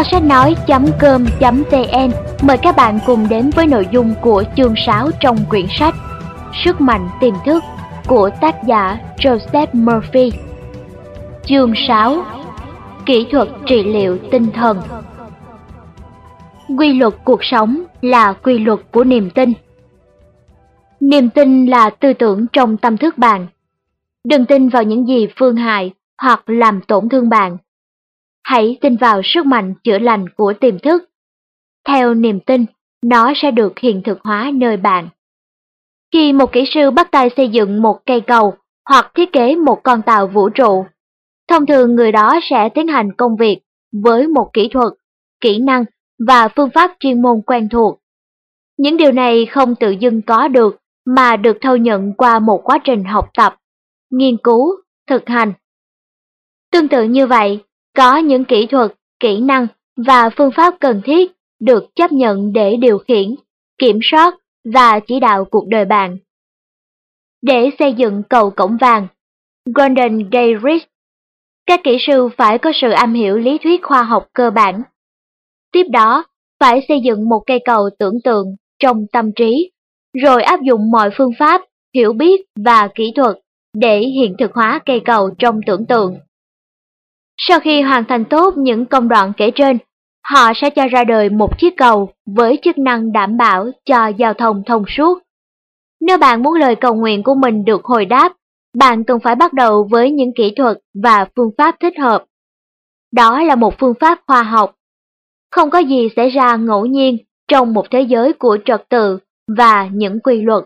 Kho sách nói.com.vn mời các bạn cùng đến với nội dung của chương 6 trong quyển sách Sức mạnh tiềm thức của tác giả Joseph Murphy. Chương 6 Kỹ thuật trị liệu tinh thần Quy luật cuộc sống là quy luật của niềm tin. Niềm tin là tư tưởng trong tâm thức bạn. Đừng tin vào những gì phương hại hoặc làm tổn thương bạn. Hãy tin vào sức mạnh chữa lành của tiềm thức. Theo niềm tin, nó sẽ được hiện thực hóa nơi bạn. Khi một kỹ sư bắt tay xây dựng một cây cầu hoặc thiết kế một con tàu vũ trụ, thông thường người đó sẽ tiến hành công việc với một kỹ thuật, kỹ năng và phương pháp chuyên môn quen thuộc. Những điều này không tự dưng có được mà được thâu nhận qua một quá trình học tập, nghiên cứu, thực hành. Tương tự như vậy, có những kỹ thuật, kỹ năng và phương pháp cần thiết được chấp nhận để điều khiển, kiểm soát và chỉ đạo cuộc đời bạn. Để xây dựng cầu cổng vàng, Golden Gate Bridge, các kỹ sư phải có sự am hiểu lý thuyết khoa học cơ bản. Tiếp đó, phải xây dựng một cây cầu tưởng tượng trong tâm trí, rồi áp dụng mọi phương pháp, hiểu biết và kỹ thuật để hiện thực hóa cây cầu trong tưởng tượng. Sau khi hoàn thành tốt những công đoạn kể trên, họ sẽ cho ra đời một chiếc cầu với chức năng đảm bảo cho giao thông thông suốt. Nếu bạn muốn lời cầu nguyện của mình được hồi đáp, bạn cần phải bắt đầu với những kỹ thuật và phương pháp thích hợp. Đó là một phương pháp khoa học. Không có gì xảy ra ngẫu nhiên trong một thế giới của trật tự và những quy luật.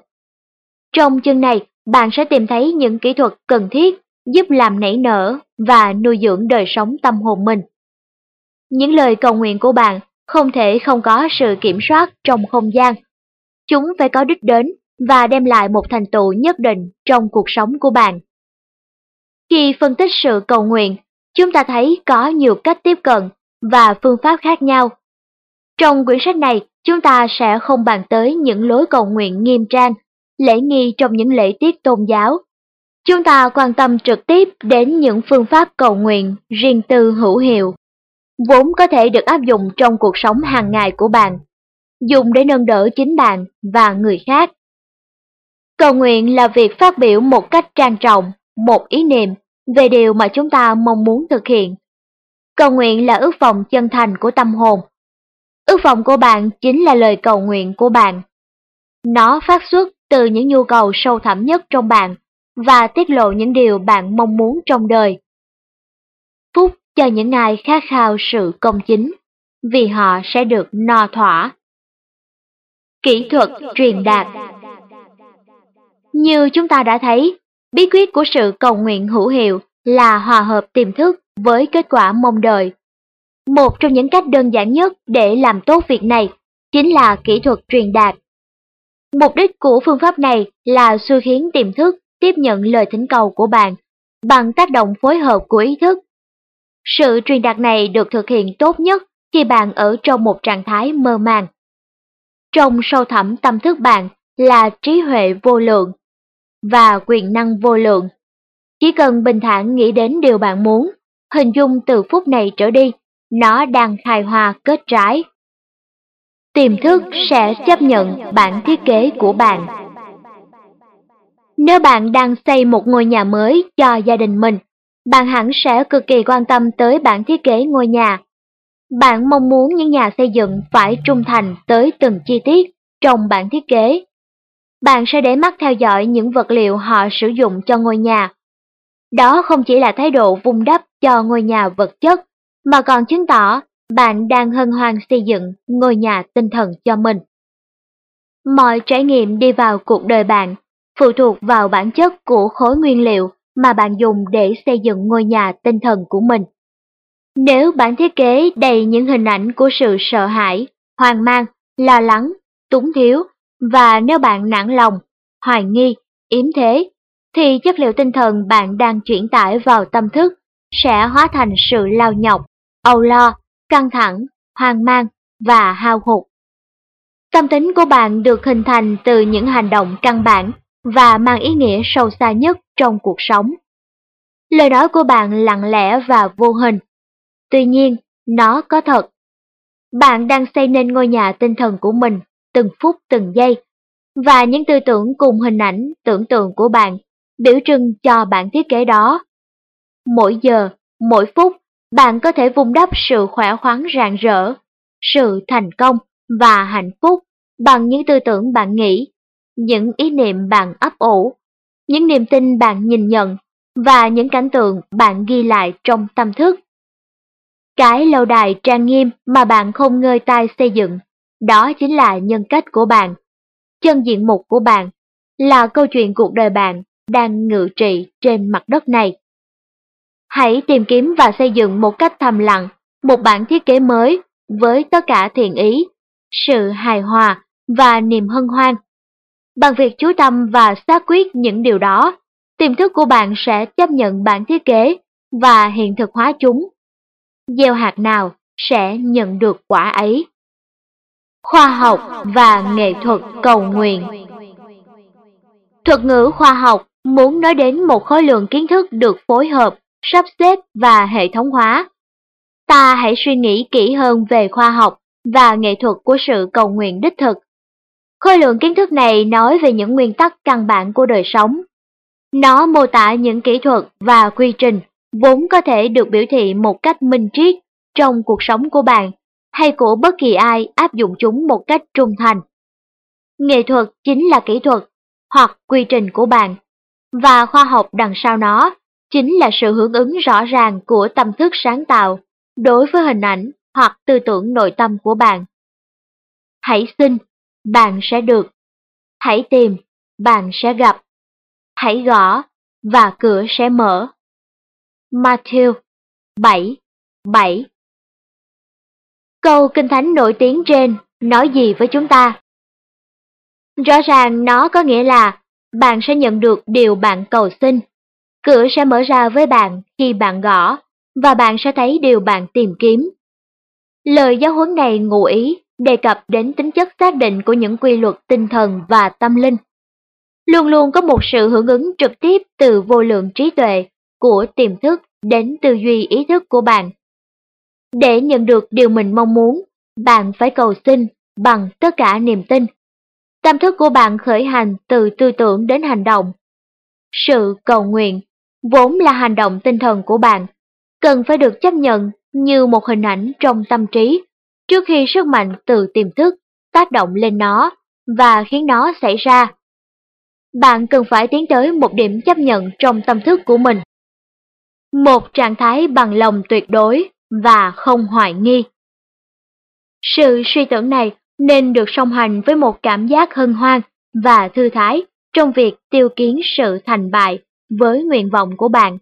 Trong chương này, bạn sẽ tìm thấy những kỹ thuật cần thiết giúp làm nảy nở và nuôi dưỡng đời sống tâm hồn mình. Những lời cầu nguyện của bạn không thể không có sự kiểm soát trong không gian. Chúng phải có đích đến và đem lại một thành tựu nhất định trong cuộc sống của bạn. Khi phân tích sự cầu nguyện, chúng ta thấy có nhiều cách tiếp cận và phương pháp khác nhau. Trong quyển sách này, chúng ta sẽ không bàn tới những lối cầu nguyện nghiêm trang, lễ nghi trong những lễ tiết tôn giáo. Chúng ta quan tâm trực tiếp đến những phương pháp cầu nguyện riêng tư hữu hiệu, vốn có thể được áp dụng trong cuộc sống hàng ngày của bạn, dùng để nâng đỡ chính bạn và người khác. Cầu nguyện là việc phát biểu một cách trang trọng, một ý niệm về điều mà chúng ta mong muốn thực hiện. Cầu nguyện là ước vọng chân thành của tâm hồn. Ước vọng của bạn chính là lời cầu nguyện của bạn. Nó phát xuất từ những nhu cầu sâu thẳm nhất trong bạn và tiết lộ những điều bạn mong muốn trong đời. Phúc cho những ai khát khao sự công chính, vì họ sẽ được no thỏa. Kỹ thuật truyền đạt Như chúng ta đã thấy, bí quyết của sự cầu nguyện hữu hiệu là hòa hợp tiềm thức với kết quả mong đợi. Một trong những cách đơn giản nhất để làm tốt việc này chính là kỹ thuật truyền đạt. Mục đích của phương pháp này là xui khiến tiềm thức tiếp nhận lời thỉnh cầu của bạn bằng tác động phối hợp của ý thức. Sự truyền đạt này được thực hiện tốt nhất khi bạn ở trong một trạng thái mơ màng. Trong sâu thẳm tâm thức bạn là trí huệ vô lượng và quyền năng vô lượng. Chỉ cần bình thản nghĩ đến điều bạn muốn, hình dung từ phút này trở đi, nó đang khai hoa kết trái. Tiềm thức sẽ chấp nhận bản thiết kế của bạn. Nếu bạn đang xây một ngôi nhà mới cho gia đình mình, bạn hẳn sẽ cực kỳ quan tâm tới bản thiết kế ngôi nhà. Bạn mong muốn những nhà xây dựng phải trung thành tới từng chi tiết trong bản thiết kế. Bạn sẽ để mắt theo dõi những vật liệu họ sử dụng cho ngôi nhà. Đó không chỉ là thái độ vun đắp cho ngôi nhà vật chất, mà còn chứng tỏ bạn đang hân hoan xây dựng ngôi nhà tinh thần cho mình. Mọi trải nghiệm đi vào cuộc đời bạn phụ thuộc vào bản chất của khối nguyên liệu mà bạn dùng để xây dựng ngôi nhà tinh thần của mình. Nếu bản thiết kế đầy những hình ảnh của sự sợ hãi, hoang mang, lo lắng, túng thiếu, và nếu bạn nản lòng, hoài nghi, yếm thế, thì chất liệu tinh thần bạn đang chuyển tải vào tâm thức sẽ hóa thành sự lao nhọc, âu lo, căng thẳng, hoang mang và hao hụt. Tâm tính của bạn được hình thành từ những hành động căn bản và mang ý nghĩa sâu xa nhất trong cuộc sống. Lời nói của bạn lặng lẽ và vô hình. Tuy nhiên, nó có thật bạn đang xây nên ngôi nhà tinh thần của mình từng phút từng giây, và những tư tưởng cùng hình ảnh tưởng tượng của bạn biểu trưng cho bản thiết kế đó. Mỗi giờ, mỗi phút, bạn có thể vun đắp sự khỏe khoắn rạng rỡ, sự thành công và hạnh phúc bằng những tư tưởng bạn nghĩ, những ý niệm bạn ấp ủ, những niềm tin bạn nhìn nhận và những cảnh tượng bạn ghi lại trong tâm thức. Cái lâu đài trang nghiêm mà bạn không ngơi tay xây dựng, đó chính là nhân cách của bạn, chân diện mục của bạn, là câu chuyện cuộc đời bạn đang ngự trị trên mặt đất này. Hãy tìm kiếm và xây dựng một cách thầm lặng một bản thiết kế mới với tất cả thiện ý, sự hài hòa và niềm hân hoan. Bằng việc chú tâm và xác quyết những điều đó, tiềm thức của bạn sẽ chấp nhận bản thiết kế và hiện thực hóa chúng. Gieo hạt nào sẽ nhận được quả ấy. Khoa học và nghệ thuật cầu nguyện Thuật ngữ khoa học muốn nói đến một khối lượng kiến thức được phối hợp, sắp xếp và hệ thống hóa. Ta hãy suy nghĩ kỹ hơn về khoa học và nghệ thuật của sự cầu nguyện đích thực. Khối lượng kiến thức này nói về những nguyên tắc căn bản của đời sống. Nó mô tả những kỹ thuật và quy trình vốn có thể được biểu thị một cách minh triết trong cuộc sống của bạn hay của bất kỳ ai áp dụng chúng một cách trung thành. Nghệ thuật chính là kỹ thuật hoặc quy trình của bạn, và khoa học đằng sau nó chính là sự hưởng ứng rõ ràng của tâm thức sáng tạo đối với hình ảnh hoặc tư tưởng nội tâm của bạn. Hãy xin, bạn sẽ được. Hãy tìm, bạn sẽ gặp. Hãy gõ, và cửa sẽ mở. Matthew 7, 7 Câu Kinh Thánh nổi tiếng trên nói gì với chúng ta? Rõ ràng nó có nghĩa là bạn sẽ nhận được điều bạn cầu xin. Cửa sẽ mở ra với bạn khi bạn gõ, và bạn sẽ thấy điều bạn tìm kiếm. Lời giáo huấn này ngụ ý đề cập đến tính chất xác định của những quy luật tinh thần và tâm linh. Luôn luôn có một sự hưởng ứng trực tiếp từ vô lượng trí tuệ của tiềm thức đến tư duy ý thức của bạn. Để nhận được điều mình mong muốn, bạn phải cầu xin bằng tất cả niềm tin. Tâm thức của bạn khởi hành từ tư tưởng đến hành động. Sự cầu nguyện vốn là hành động tinh thần của bạn, cần phải được chấp nhận như một hình ảnh trong tâm trí trước khi sức mạnh từ tiềm thức tác động lên nó và khiến nó xảy ra. Bạn cần phải tiến tới một điểm chấp nhận trong tâm thức của mình. Một trạng thái bằng lòng tuyệt đối và không hoài nghi. Sự suy tưởng này nên được song hành với một cảm giác hân hoan và thư thái trong việc tiêu kiến sự thành bại với nguyện vọng của bạn.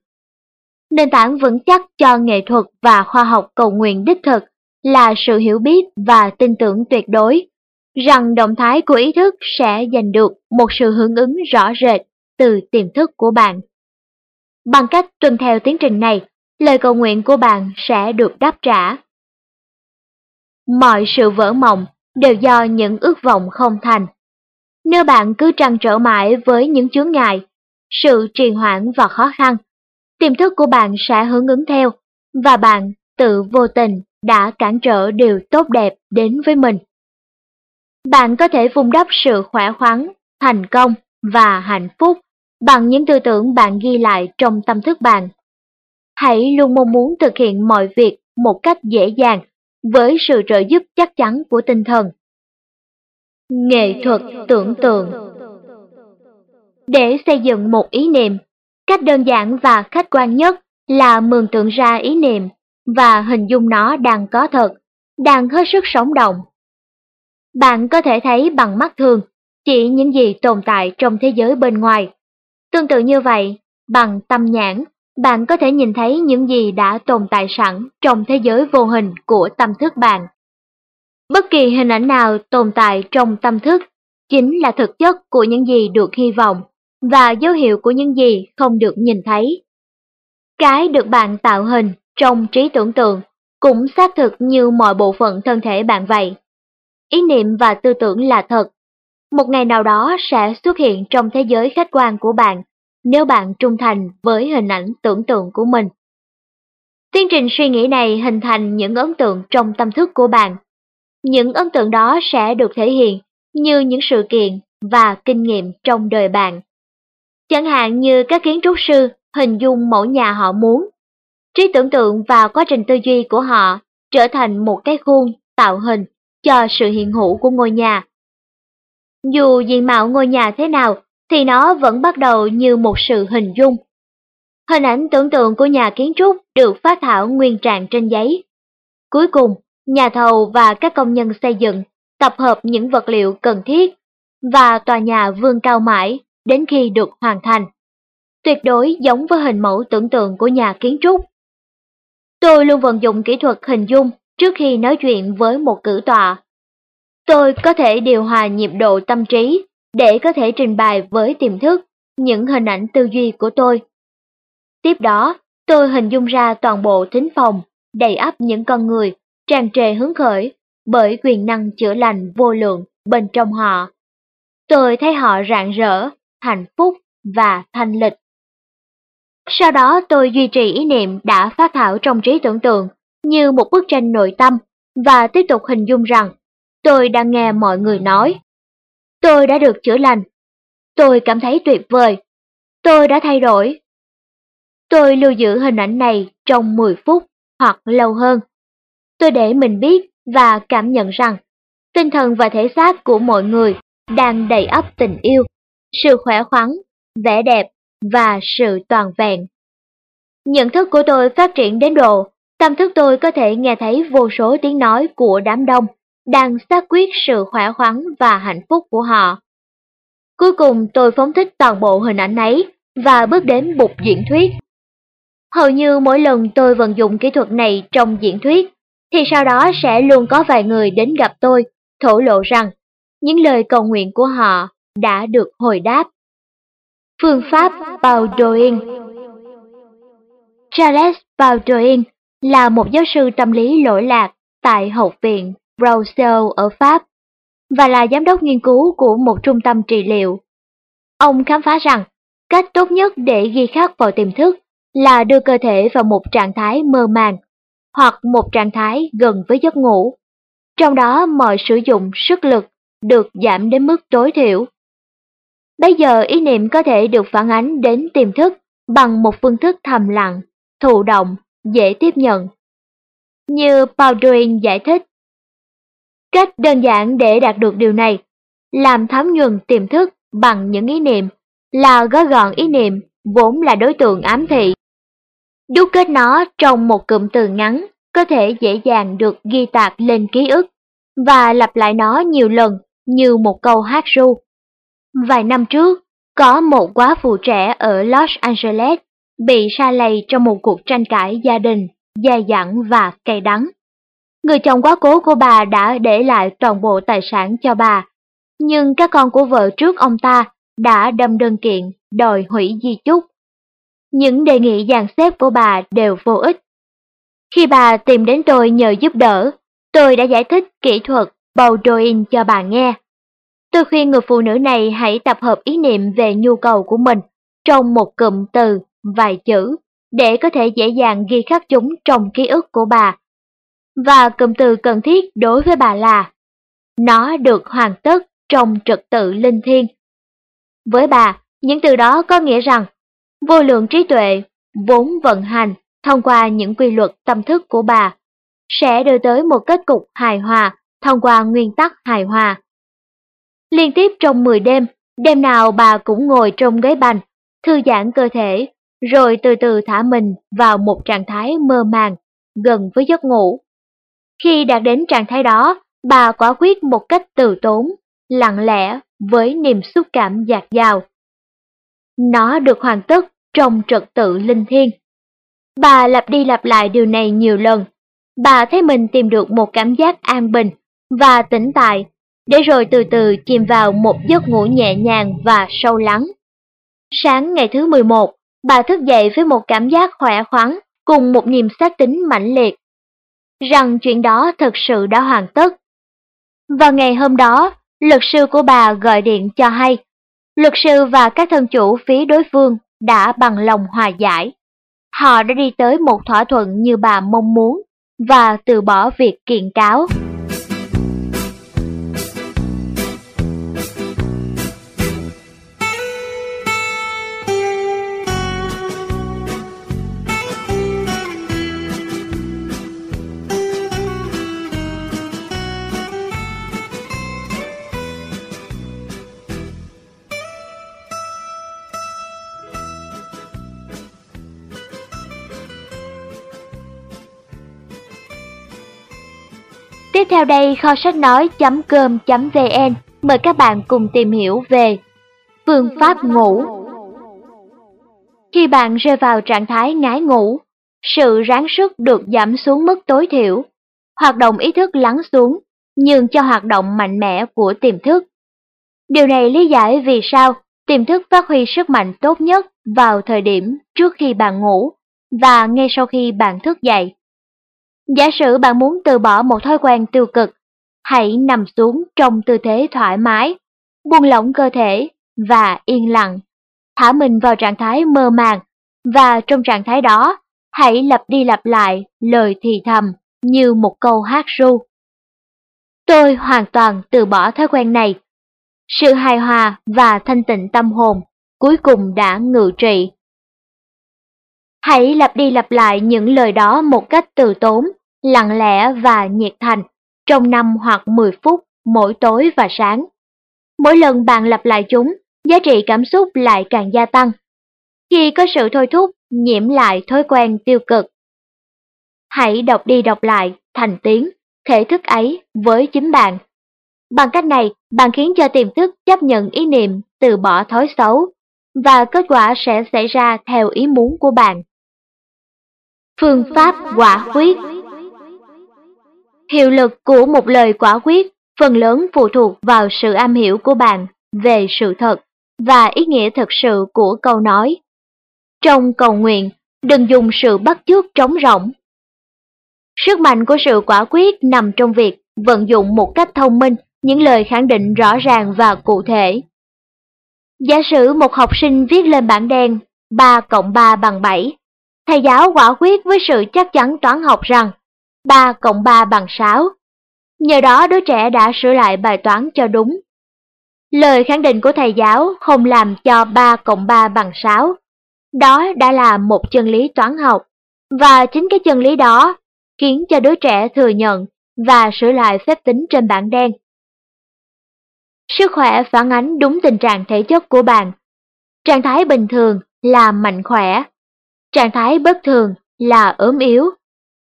Nền tảng vững chắc cho nghệ thuật và khoa học cầu nguyện đích thực là sự hiểu biết và tin tưởng tuyệt đối rằng động thái của ý thức sẽ giành được một sự hưởng ứng rõ rệt từ tiềm thức của bạn. Bằng cách tuân theo tiến trình này, lời cầu nguyện của bạn sẽ được đáp trả. Mọi sự vỡ mộng đều do những ước vọng không thành. Nếu bạn cứ trăn trở mãi với những chướng ngại, sự trì hoãn và khó khăn, tiềm thức của bạn sẽ hưởng ứng theo, và bạn tự vô tình đã cản trở điều tốt đẹp đến với mình. Bạn có thể vun đắp sự khỏe khoắn, thành công và hạnh phúc bằng những tư tưởng bạn ghi lại trong tâm thức bạn. Hãy luôn mong muốn thực hiện mọi việc một cách dễ dàng với sự trợ giúp chắc chắn của tinh thần. Nghệ thuật tưởng tượng Để xây dựng một ý niệm, cách đơn giản và khách quan nhất là mường tượng ra ý niệm và hình dung nó đang có thật, đang hết sức sống động. Bạn có thể thấy bằng mắt thường chỉ những gì tồn tại trong thế giới bên ngoài. Tương tự như vậy, bằng tâm nhãn, bạn có thể nhìn thấy những gì đã tồn tại sẵn trong thế giới vô hình của tâm thức bạn. Bất kỳ hình ảnh nào tồn tại trong tâm thức chính là thực chất của những gì được hy vọng và dấu hiệu của những gì không được nhìn thấy. Cái được bạn tạo hình trong trí tưởng tượng, cũng xác thực như mọi bộ phận thân thể bạn vậy. Ý niệm và tư tưởng là thật. Một ngày nào đó sẽ xuất hiện trong thế giới khách quan của bạn, nếu bạn trung thành với hình ảnh tưởng tượng của mình. Tiến trình suy nghĩ này hình thành những ấn tượng trong tâm thức của bạn những ấn tượng đó sẽ được thể hiện như những sự kiện và kinh nghiệm trong đời bạn. Chẳng hạn như các kiến trúc sư hình dung mẫu nhà họ muốn. Trí tưởng tượng và quá trình tư duy của họ trở thành một cái khuôn tạo hình cho sự hiện hữu của ngôi nhà. Dù diện mạo ngôi nhà thế nào thì nó vẫn bắt đầu như một sự hình dung. Hình ảnh tưởng tượng của nhà kiến trúc được phát thảo nguyên trạng trên giấy. Cuối cùng, nhà thầu và các công nhân xây dựng tập hợp những vật liệu cần thiết và tòa nhà vươn cao mãi đến khi được hoàn thành. Tuyệt đối giống với hình mẫu tưởng tượng của nhà kiến trúc. Tôi luôn vận dụng kỹ thuật hình dung trước khi nói chuyện với một cử tọa. Tôi có thể điều hòa nhịp độ tâm trí để có thể trình bày với tiềm thức những hình ảnh tư duy của tôi. Tiếp đó, tôi hình dung ra toàn bộ thính phòng đầy ắp những con người tràn trề hứng khởi bởi quyền năng chữa lành vô lượng bên trong họ. Tôi thấy họ rạng rỡ, hạnh phúc và thanh lịch. Sau đó tôi duy trì ý niệm đã phát thảo trong trí tưởng tượng như một bức tranh nội tâm và tiếp tục hình dung rằng tôi đang nghe mọi người nói. Tôi đã được chữa lành. Tôi cảm thấy tuyệt vời. Tôi đã thay đổi. Tôi lưu giữ hình ảnh này trong 10 phút hoặc lâu hơn. Tôi để mình biết và cảm nhận rằng tinh thần và thể xác của mọi người đang đầy ắp tình yêu, sự khỏe khoắn, vẻ đẹp và sự toàn vẹn. Nhận thức của tôi phát triển đến độ tâm thức tôi có thể nghe thấy vô số tiếng nói của đám đông đang xác quyết sự khỏe khoắn và hạnh phúc của họ. Cuối cùng tôi phóng thích toàn bộ hình ảnh ấy và bước đến bục diễn thuyết. Hầu như mỗi lần tôi vận dụng kỹ thuật này trong diễn thuyết, thì sau đó sẽ luôn có vài người đến gặp tôi, thổ lộ rằng những lời cầu nguyện của họ đã được hồi đáp. Phương pháp Baudoin Charles Baudoin là một giáo sư tâm lý lỗi lạc tại Học viện Brussels ở Pháp và là giám đốc nghiên cứu của một trung tâm trị liệu. Ông khám phá rằng, cách tốt nhất để ghi khắc vào tiềm thức là đưa cơ thể vào một trạng thái mơ màng hoặc một trạng thái gần với giấc ngủ. Trong đó, mọi sử dụng sức lực được giảm đến mức tối thiểu. Bây giờ ý niệm có thể được phản ánh đến tiềm thức bằng một phương thức thầm lặng, thụ động, dễ tiếp nhận. Như Baldwin giải thích, cách đơn giản để đạt được điều này, làm thấm nhuần tiềm thức bằng những ý niệm, là gói gọn ý niệm vốn là đối tượng ám thị. Đúc kết nó trong một cụm từ ngắn có thể dễ dàng được ghi tạc lên ký ức và lặp lại nó nhiều lần như một câu hát ru. Vài năm trước, có một quá phụ trẻ ở Los Angeles bị sa lầy trong một cuộc tranh cãi gia đình dài dẳng và cay đắng. Người chồng quá cố của bà đã để lại toàn bộ tài sản cho bà, nhưng các con của vợ trước ông ta đã đâm đơn kiện đòi hủy di chúc. Những đề nghị dàn xếp của bà đều vô ích. Khi bà tìm đến tôi nhờ giúp đỡ, tôi đã giải thích kỹ thuật Bowdoin cho bà nghe. Tôi khuyên người phụ nữ này hãy tập hợp ý niệm về nhu cầu của mình trong một cụm từ, vài chữ, để có thể dễ dàng ghi khắc chúng trong ký ức của bà. Và cụm từ cần thiết đối với bà là Nó được hoàn tất trong trật tự linh thiêng. Với bà, những từ đó có nghĩa rằng vô lượng trí tuệ vốn vận hành thông qua những quy luật tâm thức của bà sẽ đưa tới một kết cục hài hòa thông qua nguyên tắc hài hòa. Liên tiếp trong 10 đêm, đêm nào bà cũng ngồi trong ghế bành, thư giãn cơ thể, rồi từ từ thả mình vào một trạng thái mơ màng, gần với giấc ngủ. Khi đạt đến trạng thái đó, bà quả quyết một cách từ tốn, lặng lẽ với niềm xúc cảm dạt dào. Nó được hoàn tất trong trật tự linh thiêng. Bà lặp đi lặp lại điều này nhiều lần. Bà thấy mình tìm được một cảm giác an bình và tĩnh tại, để rồi từ từ chìm vào một giấc ngủ nhẹ nhàng và sâu lắng. Sáng ngày thứ 11, bà thức dậy với một cảm giác khỏe khoắn cùng một niềm xác tính mãnh liệt, rằng chuyện đó thực sự đã hoàn tất. Vào ngày hôm đó, luật sư của bà gọi điện cho hay, luật sư và các thân chủ phía đối phương đã bằng lòng hòa giải. Họ đã đi tới một thỏa thuận như bà mong muốn và từ bỏ việc kiện cáo. Tiếp theo đây kho sách nói.com.vn mời các bạn cùng tìm hiểu về phương pháp ngủ. Khi bạn rơi vào trạng thái ngái ngủ, sự ráng sức được giảm xuống mức tối thiểu, hoạt động ý thức lắng xuống, nhường cho hoạt động mạnh mẽ của tiềm thức. Điều này lý giải vì sao tiềm thức phát huy sức mạnh tốt nhất vào thời điểm trước khi bạn ngủ và ngay sau khi bạn thức dậy. Giả sử bạn muốn từ bỏ một thói quen tiêu cực, hãy nằm xuống trong tư thế thoải mái, buông lỏng cơ thể và yên lặng, thả mình vào trạng thái mơ màng và trong trạng thái đó, hãy lặp đi lặp lại lời thì thầm như một câu hát ru. Tôi hoàn toàn từ bỏ thói quen này. Sự hài hòa và thanh tịnh tâm hồn cuối cùng đã ngự trị. Hãy lặp đi lặp lại những lời đó một cách từ tốn, lặng lẽ và nhiệt thành trong 5 hoặc 10 phút mỗi tối và sáng. Mỗi lần bạn lặp lại chúng, giá trị cảm xúc lại càng gia tăng. Khi có sự thôi thúc, nhiễm lại thói quen tiêu cực. Hãy đọc đi đọc lại thành tiếng, thể thức ấy với chính bạn. Bằng cách này, bạn khiến cho tiềm thức chấp nhận ý niệm từ bỏ thói xấu, và kết quả sẽ xảy ra theo ý muốn của bạn. Phương pháp quả quyết Hiệu lực của một lời quả quyết phần lớn phụ thuộc vào sự am hiểu của bạn về sự thật và ý nghĩa thực sự của câu nói. Trong cầu nguyện, đừng dùng sự bắt chước trống rỗng. Sức mạnh của sự quả quyết nằm trong việc vận dụng một cách thông minh những lời khẳng định rõ ràng và cụ thể. Giả sử một học sinh viết lên bảng đen 3 cộng 3 bằng 7, thầy giáo quả quyết với sự chắc chắn toán học rằng 3 cộng 3 bằng 6. Nhờ đó đứa trẻ đã sửa lại bài toán cho đúng. Lời khẳng định của thầy giáo không làm cho 3 cộng 3 bằng 6. Đó đã là một chân lý toán học, và chính cái chân lý đó khiến cho đứa trẻ thừa nhận và sửa lại phép tính trên bảng đen. Sức khỏe phản ánh đúng tình trạng thể chất của bạn. Trạng thái bình thường là mạnh khỏe, trạng thái bất thường là ốm yếu.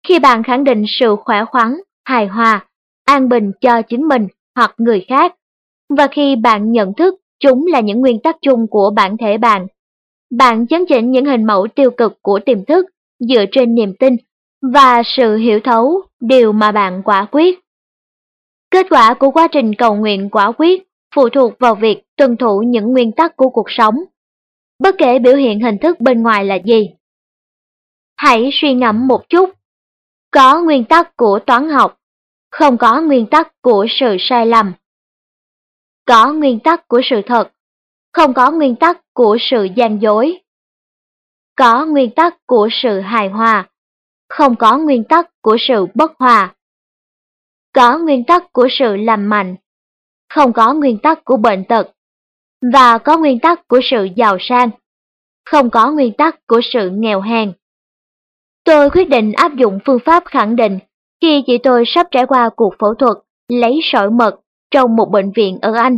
Khi bạn khẳng định sự khỏe khoắn, hài hòa, an bình cho chính mình hoặc người khác, và khi bạn nhận thức chúng là những nguyên tắc chung của bản thể bạn, bạn chấn chỉnh những hình mẫu tiêu cực của tiềm thức dựa trên niềm tin và sự hiểu thấu điều mà bạn quả quyết. Kết quả của quá trình cầu nguyện quả quyết phụ thuộc vào việc tuân thủ những nguyên tắc của cuộc sống, bất kể biểu hiện hình thức bên ngoài là gì. Hãy suy ngẫm một chút. Có nguyên tắc của toán học, không có nguyên tắc của sự sai lầm. Có nguyên tắc của sự thật, không có nguyên tắc của sự gian dối. Có nguyên tắc của sự hài hòa, không có nguyên tắc của sự bất hòa. Có nguyên tắc của sự làm mạnh, không có nguyên tắc của bệnh tật. Và có nguyên tắc của sự giàu sang, không có nguyên tắc của sự nghèo hèn. Tôi quyết định áp dụng phương pháp khẳng định khi chị tôi sắp trải qua cuộc phẫu thuật lấy sỏi mật trong một bệnh viện ở Anh.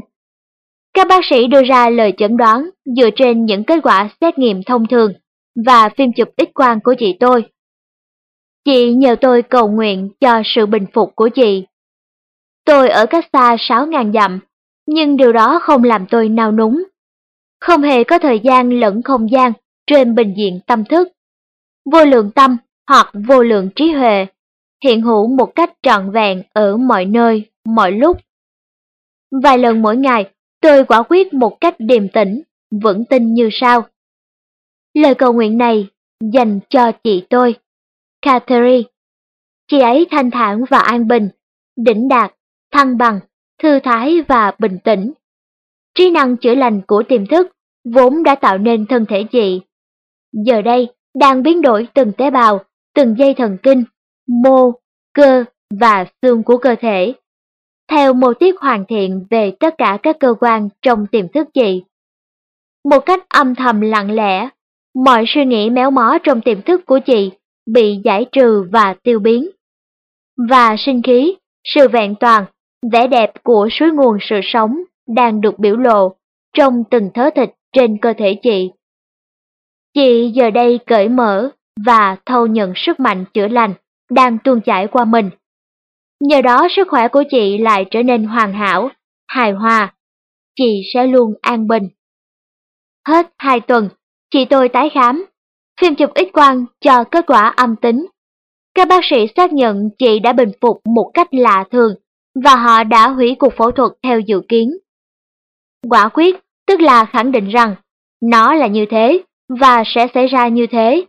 Các bác sĩ đưa ra lời chẩn đoán dựa trên những kết quả xét nghiệm thông thường và phim chụp x-quang của chị tôi. Chị nhờ tôi cầu nguyện cho sự bình phục của chị. Tôi ở cách xa 6.000 dặm, nhưng điều đó không làm tôi nao núng. Không hề có thời gian lẫn không gian trên bình diện tâm thức. Vô lượng tâm hoặc vô lượng trí huệ hiện hữu một cách trọn vẹn ở mọi nơi, mọi lúc. Vài lần mỗi ngày, tôi quả quyết một cách điềm tĩnh, vững tin như sau. Lời cầu nguyện này dành cho chị tôi. Catherine. Chị ấy thanh thản và an bình, đỉnh đạt, thăng bằng, thư thái và bình tĩnh. Trí năng chữa lành của tiềm thức vốn đã tạo nên thân thể chị. Giờ đây đang biến đổi từng tế bào, từng dây thần kinh, mô, cơ và xương của cơ thể. Theo mô tiết hoàn thiện về tất cả các cơ quan trong tiềm thức chị. Một cách âm thầm lặng lẽ, mọi suy nghĩ méo mó trong tiềm thức của chị bị giải trừ và tiêu biến. Và sinh khí, sự vẹn toàn, vẻ đẹp của suối nguồn sự sống đang được biểu lộ trong từng thớ thịt trên cơ thể chị. Chị giờ đây cởi mở và thâu nhận sức mạnh chữa lành đang tuôn chảy qua mình. nhờ đó sức khỏe của chị lại trở nên hoàn hảo, hài hòa. Chị sẽ luôn an bình. Hết hai tuần, chị tôi tái khám. Phim chụp x-quang cho kết quả âm tính. Các bác sĩ xác nhận chị đã bình phục một cách lạ thường và họ đã hủy cuộc phẫu thuật theo dự kiến. Quả quyết, tức là khẳng định rằng nó là như thế và sẽ xảy ra như thế.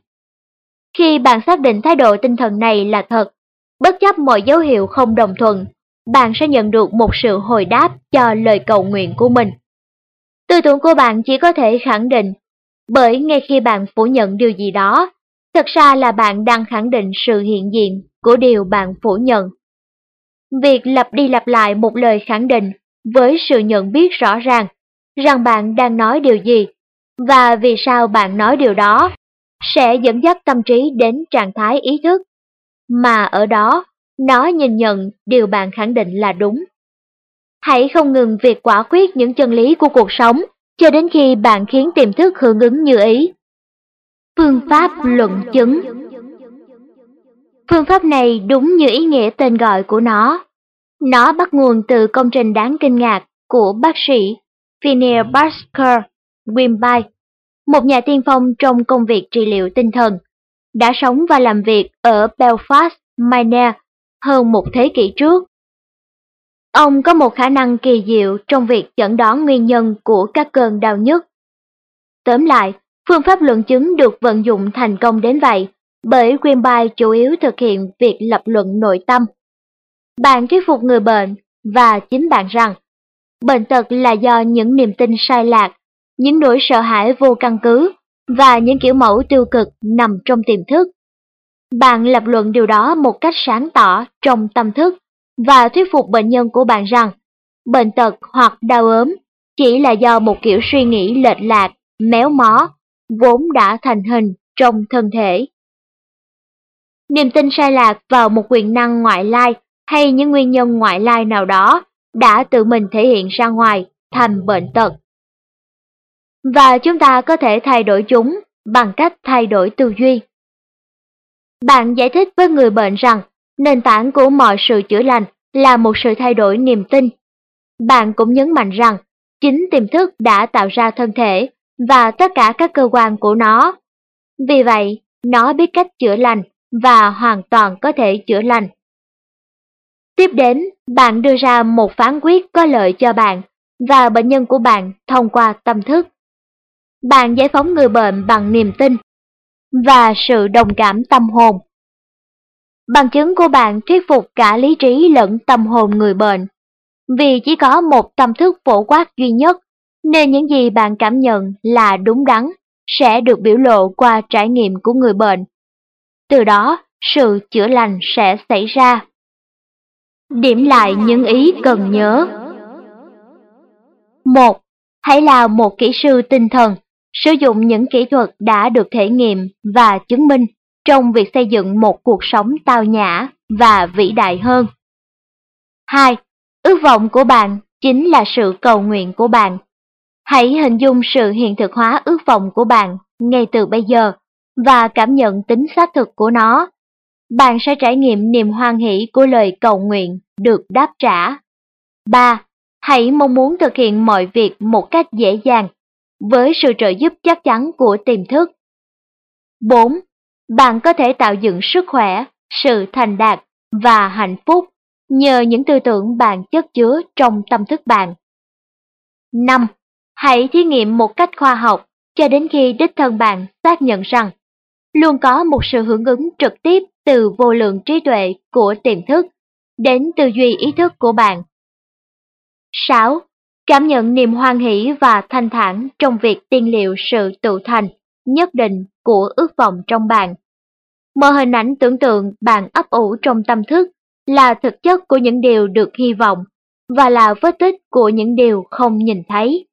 Khi bạn xác định thái độ tinh thần này là thật, bất chấp mọi dấu hiệu không đồng thuận, bạn sẽ nhận được một sự hồi đáp cho lời cầu nguyện của mình. Tư tưởng của bạn chỉ có thể khẳng định, bởi ngay khi bạn phủ nhận điều gì đó, thật ra là bạn đang khẳng định sự hiện diện của điều bạn phủ nhận. Việc lặp đi lặp lại một lời khẳng định với sự nhận biết rõ ràng rằng bạn đang nói điều gì và vì sao bạn nói điều đó sẽ dẫn dắt tâm trí đến trạng thái ý thức, mà ở đó nó nhìn nhận điều bạn khẳng định là đúng. Hãy không ngừng việc quả quyết những chân lý của cuộc sống cho đến khi bạn khiến tiềm thức hưởng ứng như ý. Phương pháp luận chứng Phương pháp này đúng như ý nghĩa tên gọi của nó. Nó bắt nguồn từ công trình đáng kinh ngạc của bác sĩ Phineas Basker Wimby, một nhà tiên phong trong công việc trị liệu tinh thần, đã sống và làm việc ở Belfast, Maine hơn một thế kỷ trước. Ông có một khả năng kỳ diệu trong việc chẩn đoán nguyên nhân của các cơn đau nhức. Tóm lại, phương pháp luận chứng được vận dụng thành công đến vậy bởi Wimby chủ yếu thực hiện việc lập luận nội tâm. Bạn thuyết phục người bệnh và chính bạn rằng bệnh tật là do những niềm tin sai lạc, những nỗi sợ hãi vô căn cứ và những kiểu mẫu tiêu cực nằm trong tiềm thức. Bạn lập luận điều đó một cách sáng tỏ trong tâm thức và thuyết phục bệnh nhân của bạn rằng bệnh tật hoặc đau ốm chỉ là do một kiểu suy nghĩ lệch lạc, méo mó, vốn đã thành hình trong thân thể. Niềm tin sai lạc vào một quyền năng ngoại lai hay những nguyên nhân ngoại lai nào đó đã tự mình thể hiện ra ngoài thành bệnh tật. Và chúng ta có thể thay đổi chúng bằng cách thay đổi tư duy. Bạn giải thích với người bệnh rằng nền tảng của mọi sự chữa lành là một sự thay đổi niềm tin. Bạn cũng nhấn mạnh rằng chính tiềm thức đã tạo ra thân thể và tất cả các cơ quan của nó. Vì vậy, nó biết cách chữa lành và hoàn toàn có thể chữa lành. Tiếp đến, bạn đưa ra một phán quyết có lợi cho bạn và bệnh nhân của bạn thông qua tâm thức. Bạn giải phóng người bệnh bằng niềm tin và sự đồng cảm tâm hồn. Bằng chứng của bạn thuyết phục cả lý trí lẫn tâm hồn người bệnh. Vì chỉ có một tâm thức phổ quát duy nhất, nên những gì bạn cảm nhận là đúng đắn sẽ được biểu lộ qua trải nghiệm của người bệnh. Từ đó, sự chữa lành sẽ xảy ra. Điểm lại những ý cần nhớ. 1. Hãy là một kỹ sư tinh thần, sử dụng những kỹ thuật đã được thể nghiệm và chứng minh trong việc xây dựng một cuộc sống tao nhã và vĩ đại hơn. 2. Ước vọng của bạn chính là sự cầu nguyện của bạn. Hãy hình dung sự hiện thực hóa ước vọng của bạn ngay từ bây giờ và cảm nhận tính xác thực của nó bạn sẽ trải nghiệm niềm hoan hỷ của lời cầu nguyện được đáp trả. 3. Hãy mong muốn thực hiện mọi việc một cách dễ dàng, với sự trợ giúp chắc chắn của tiềm thức. 4. Bạn có thể tạo dựng sức khỏe, sự thành đạt và hạnh phúc nhờ những tư tưởng bạn chất chứa trong tâm thức bạn. 5. Hãy thí nghiệm một cách khoa học cho đến khi đích thân bạn xác nhận rằng luôn có một sự hưởng ứng trực tiếp từ vô lượng trí tuệ của tiềm thức đến tư duy ý thức của bạn. 6. Cảm nhận niềm hoan hỷ và thanh thản trong việc tiên liệu sự tự thành, nhất định của ước vọng trong bạn. Mở hình ảnh tưởng tượng bạn ấp ủ trong tâm thức là thực chất của những điều được hy vọng và là vết tích của những điều không nhìn thấy.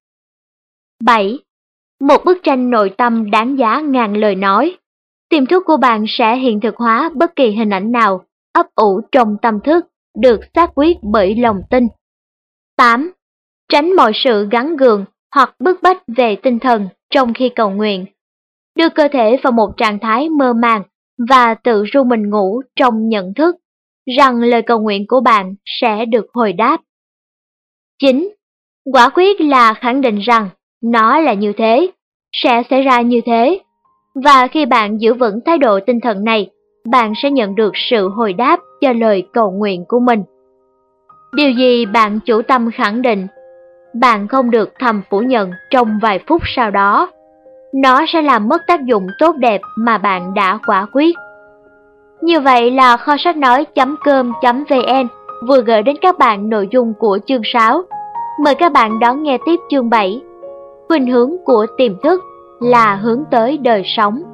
7. Một bức tranh nội tâm đáng giá ngàn lời nói tiềm thức của bạn sẽ hiện thực hóa bất kỳ hình ảnh nào ấp ủ trong tâm thức được xác quyết bởi lòng tin. 8. Tránh mọi sự gắn gượng hoặc bức bách về tinh thần trong khi cầu nguyện. Đưa cơ thể vào một trạng thái mơ màng và tự ru mình ngủ trong nhận thức rằng lời cầu nguyện của bạn sẽ được hồi đáp. 9. Quả quyết là khẳng định rằng nó là như thế, sẽ xảy ra như thế. Và khi bạn giữ vững thái độ tinh thần này, bạn sẽ nhận được sự hồi đáp cho lời cầu nguyện của mình. Điều gì bạn chủ tâm khẳng định, bạn không được thầm phủ nhận trong vài phút sau đó. Nó sẽ làm mất tác dụng tốt đẹp mà bạn đã quả quyết. Như vậy là kho sách nói.com.vn vừa gửi đến các bạn nội dung của chương 6. Mời các bạn đón nghe tiếp chương 7. Khuynh hướng của tiềm thức là hướng tới đời sống.